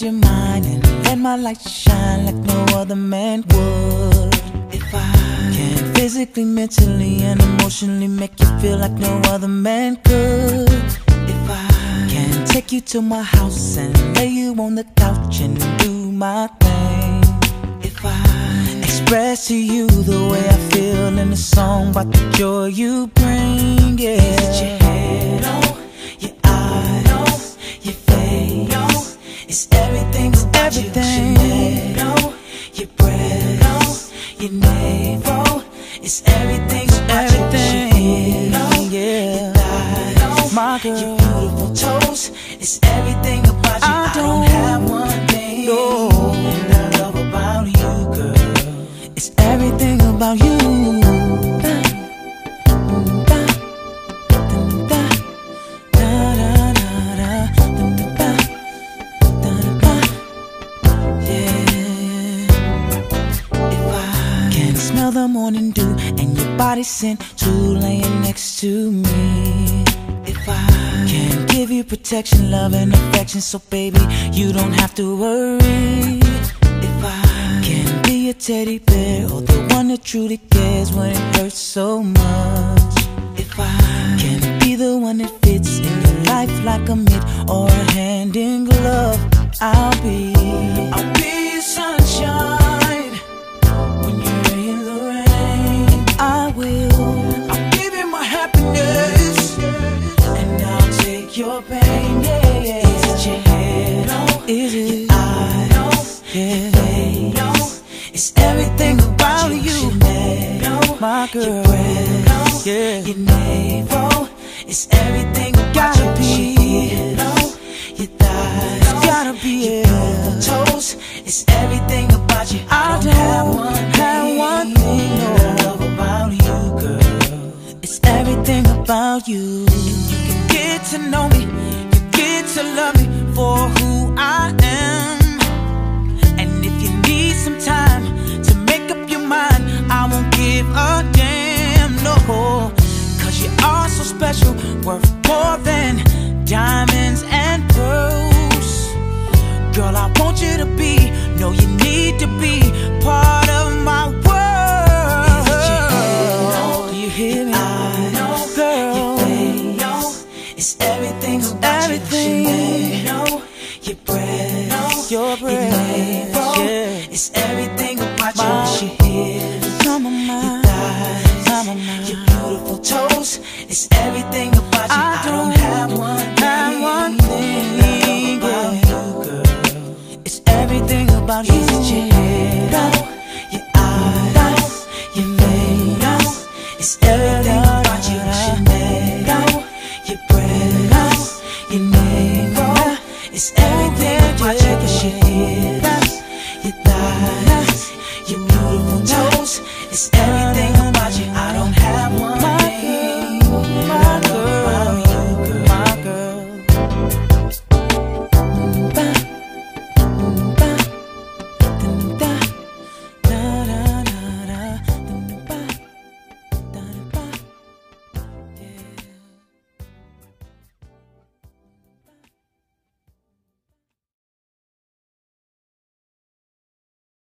your mind and let my light shine like no other man would. If I can physically, mentally, and emotionally make you feel like no other man could. If I can take you to my house and lay you on the couch and do my thing. If I express to you the way I feel in the song about the joy you bring, yeah. Navel. It's everything everything. you. Yeah. Your my girl. Your beautiful toes. It's everything about you. I, I don't, don't have one thing. No. That I love about you, girl. It's everything about you. And your body scent to laying next to me. If I can give you protection, love, and affection, so baby, you don't have to worry. If I can be a teddy bear or the one that truly cares when it hurts so much. If I can be the one that fits in your life like a mitt or a hand in glove, I'll be. I'll happiness and I'll take your pain. Yeah. Is it your head on? Is it your eye on? Yeah. Your on? It's everything about you, my girl. Your bread on, yeah. Your navel. It's everything about you. You can get to know me. You get to love me for who I am. And if you need some time to make up your mind, I won't give a damn, no. Cause you are so special, worth more than 一起。去